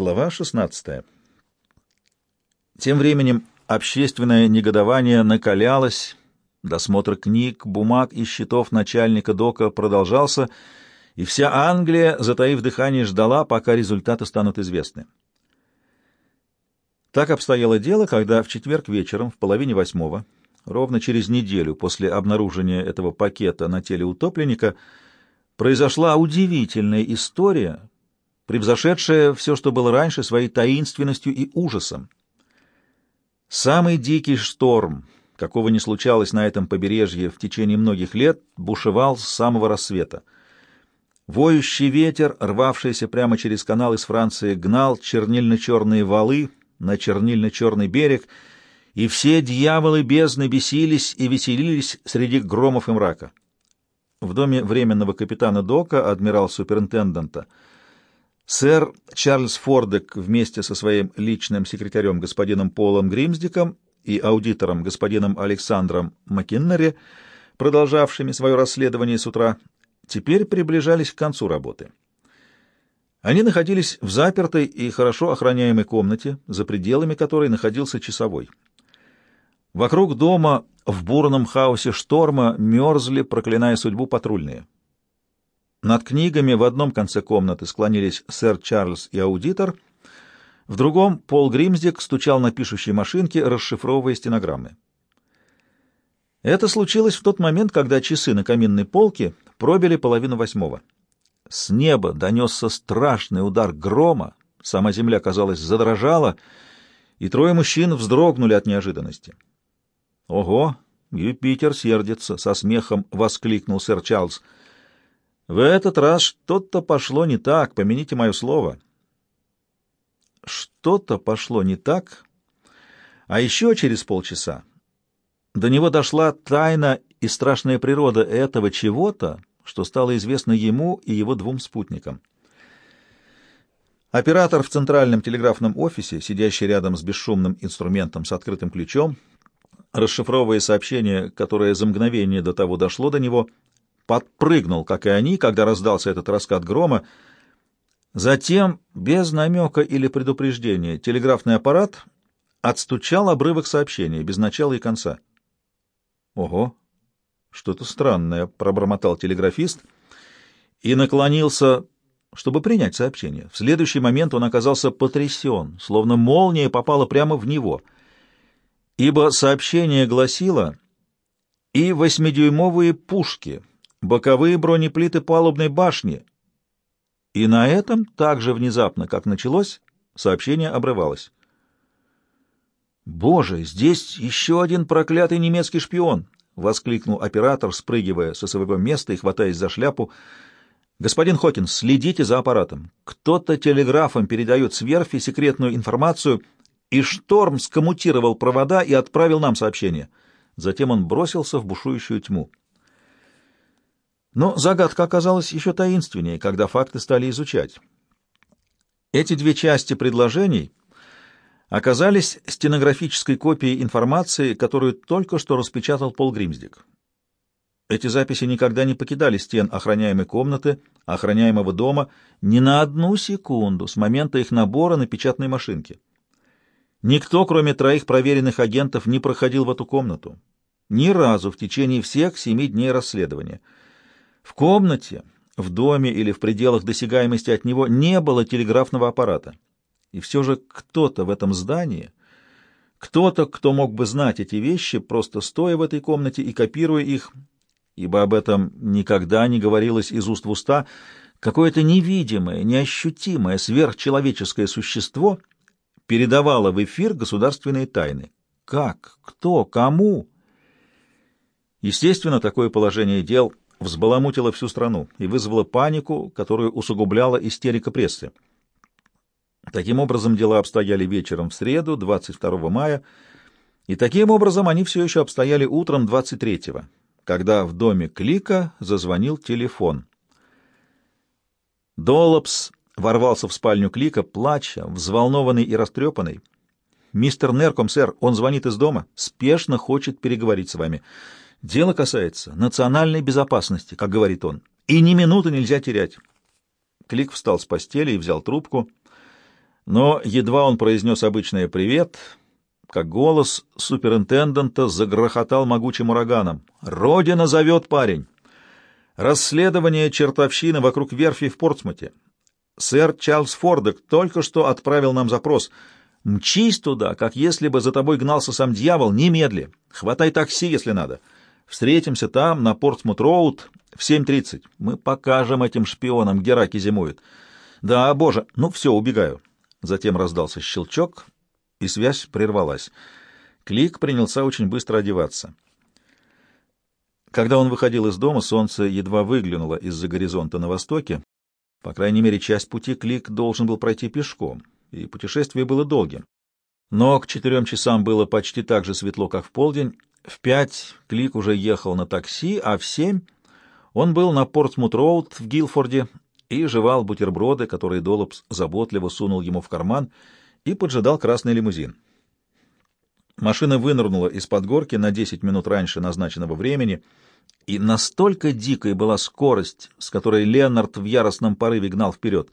Глава 16. Тем временем общественное негодование накалялось, досмотр книг, бумаг и счетов начальника ДОКа продолжался, и вся Англия, затаив дыхание, ждала, пока результаты станут известны. Так обстояло дело, когда в четверг вечером, в половине восьмого, ровно через неделю после обнаружения этого пакета на теле утопленника, произошла удивительная история, превзошедшая все, что было раньше, своей таинственностью и ужасом. Самый дикий шторм, какого не случалось на этом побережье в течение многих лет, бушевал с самого рассвета. Воющий ветер, рвавшийся прямо через канал из Франции, гнал чернильно-черные валы на чернильно-черный берег, и все дьяволы бездны бесились и веселились среди громов и мрака. В доме временного капитана Дока, адмирал-суперинтендента, Сэр Чарльз Фордек вместе со своим личным секретарем господином Полом Гримсдиком и аудитором господином Александром Маккиннери, продолжавшими свое расследование с утра, теперь приближались к концу работы. Они находились в запертой и хорошо охраняемой комнате, за пределами которой находился часовой. Вокруг дома в бурном хаосе шторма мерзли, проклиная судьбу патрульные. Над книгами в одном конце комнаты склонились сэр Чарльз и аудитор, в другом Пол Гримсдик стучал на пишущей машинке, расшифровывая стенограммы. Это случилось в тот момент, когда часы на каминной полке пробили половину восьмого. С неба донесся страшный удар грома, сама земля, казалось, задрожала, и трое мужчин вздрогнули от неожиданности. «Ого! Юпитер сердится!» — со смехом воскликнул сэр Чарльз — в этот раз что-то пошло не так, помяните мое слово. Что-то пошло не так, а еще через полчаса до него дошла тайна и страшная природа этого чего-то, что стало известно ему и его двум спутникам. Оператор в центральном телеграфном офисе, сидящий рядом с бесшумным инструментом с открытым ключом, расшифровывая сообщение, которое за мгновение до того дошло до него, подпрыгнул, как и они, когда раздался этот раскат грома. Затем, без намека или предупреждения, телеграфный аппарат отстучал обрывок сообщения, без начала и конца. «Ого! Что-то странное!» — пробормотал телеграфист и наклонился, чтобы принять сообщение. В следующий момент он оказался потрясен, словно молния попала прямо в него, ибо сообщение гласило «И восьмидюймовые пушки» боковые бронеплиты палубной башни. И на этом, так же внезапно, как началось, сообщение обрывалось. «Боже, здесь еще один проклятый немецкий шпион!» — воскликнул оператор, спрыгивая со своего места и хватаясь за шляпу. «Господин Хокинс, следите за аппаратом. Кто-то телеграфом передает с верфи секретную информацию, и Шторм скоммутировал провода и отправил нам сообщение». Затем он бросился в бушующую тьму. Но загадка оказалась еще таинственнее, когда факты стали изучать. Эти две части предложений оказались стенографической копией информации, которую только что распечатал Пол Гримсдик. Эти записи никогда не покидали стен охраняемой комнаты, охраняемого дома, ни на одну секунду с момента их набора на печатной машинке. Никто, кроме троих проверенных агентов, не проходил в эту комнату. Ни разу в течение всех семи дней расследования — в комнате, в доме или в пределах досягаемости от него не было телеграфного аппарата. И все же кто-то в этом здании, кто-то, кто мог бы знать эти вещи, просто стоя в этой комнате и копируя их, ибо об этом никогда не говорилось из уст в уста, какое-то невидимое, неощутимое, сверхчеловеческое существо передавало в эфир государственные тайны. Как? Кто? Кому? Естественно, такое положение дел взбаламутила всю страну и вызвала панику, которую усугубляла истерика прессы. Таким образом, дела обстояли вечером в среду, 22 мая, и таким образом они все еще обстояли утром 23-го, когда в доме Клика зазвонил телефон. Доллопс ворвался в спальню Клика, плача, взволнованный и растрепанный. «Мистер Нерком, сэр, он звонит из дома, спешно хочет переговорить с вами». Дело касается национальной безопасности, как говорит он, и ни минуты нельзя терять. Клик встал с постели и взял трубку. Но едва он произнес обычное «привет», как голос суперинтендента загрохотал могучим ураганом. «Родина зовет, парень! Расследование чертовщины вокруг верфи в Портсмуте. Сэр Чарльз Фордек только что отправил нам запрос. Мчись туда, как если бы за тобой гнался сам дьявол, немедли. Хватай такси, если надо. Встретимся там, на Портсмут-Роуд, в 7.30. Мы покажем этим шпионам, где раки зимуют. Да, боже, ну все, убегаю. Затем раздался щелчок, и связь прервалась. Клик принялся очень быстро одеваться. Когда он выходил из дома, солнце едва выглянуло из-за горизонта на востоке. По крайней мере, часть пути Клик должен был пройти пешком, и путешествие было долгим. Но к четырем часам было почти так же светло, как в полдень. В пять Клик уже ехал на такси, а в семь он был на Портсмут-Роуд в Гилфорде и жевал бутерброды, которые Доллопс заботливо сунул ему в карман — и поджидал красный лимузин. Машина вынырнула из-под горки на 10 минут раньше назначенного времени, и настолько дикой была скорость, с которой Леонард в яростном порыве гнал вперед,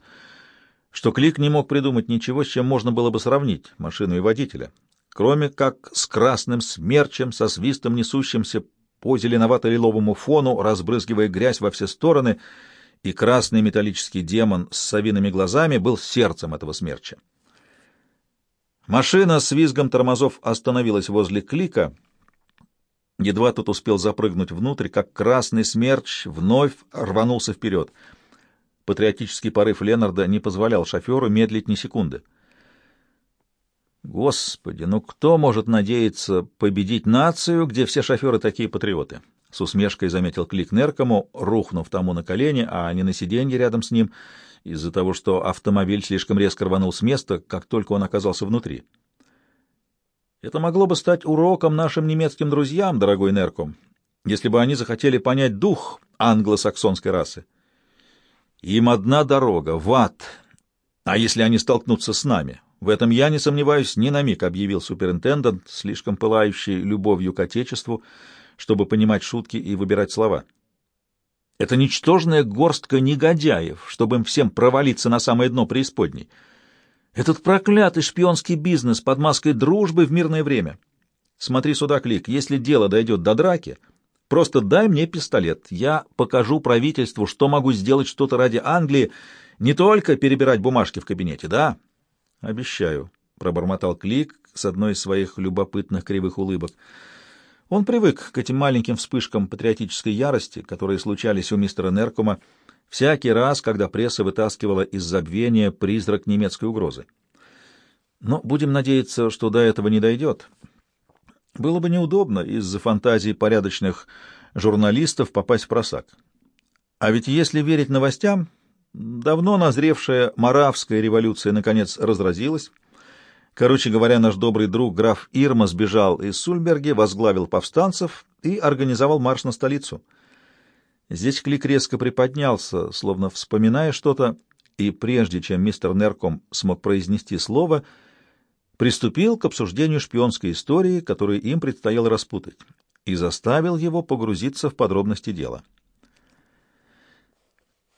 что Клик не мог придумать ничего, с чем можно было бы сравнить машину и водителя, кроме как с красным смерчем, со свистом несущимся по зеленовато-лиловому фону, разбрызгивая грязь во все стороны, и красный металлический демон с совиными глазами был сердцем этого смерча. Машина с визгом тормозов остановилась возле клика. Едва тот успел запрыгнуть внутрь, как красный смерч вновь рванулся вперед. Патриотический порыв Ленарда не позволял шоферу медлить ни секунды. Господи, ну кто может надеяться победить нацию, где все шоферы такие патриоты? С усмешкой заметил Клик Неркому, рухнув тому на колени, а не на сиденье рядом с ним — из-за того, что автомобиль слишком резко рванул с места, как только он оказался внутри. Это могло бы стать уроком нашим немецким друзьям, дорогой Нерком, если бы они захотели понять дух англосаксонской расы. Им одна дорога — в ад. А если они столкнутся с нами? В этом я не сомневаюсь ни на миг, — объявил суперинтендант, слишком пылающий любовью к Отечеству, чтобы понимать шутки и выбирать слова. Это ничтожная горстка негодяев, чтобы им всем провалиться на самое дно преисподней. Этот проклятый шпионский бизнес под маской дружбы в мирное время. Смотри сюда, Клик, если дело дойдет до драки, просто дай мне пистолет. Я покажу правительству, что могу сделать что-то ради Англии, не только перебирать бумажки в кабинете, да? Обещаю, — пробормотал Клик с одной из своих любопытных кривых улыбок. Он привык к этим маленьким вспышкам патриотической ярости, которые случались у мистера Неркума всякий раз, когда пресса вытаскивала из забвения призрак немецкой угрозы. Но будем надеяться, что до этого не дойдет. Было бы неудобно из-за фантазии порядочных журналистов попасть в просак. А ведь если верить новостям, давно назревшая Моравская революция наконец разразилась, Короче говоря, наш добрый друг граф Ирма сбежал из Сульберги, возглавил повстанцев и организовал марш на столицу. Здесь Клик резко приподнялся, словно вспоминая что-то, и прежде чем мистер Нерком смог произнести слово, приступил к обсуждению шпионской истории, которую им предстояло распутать, и заставил его погрузиться в подробности дела.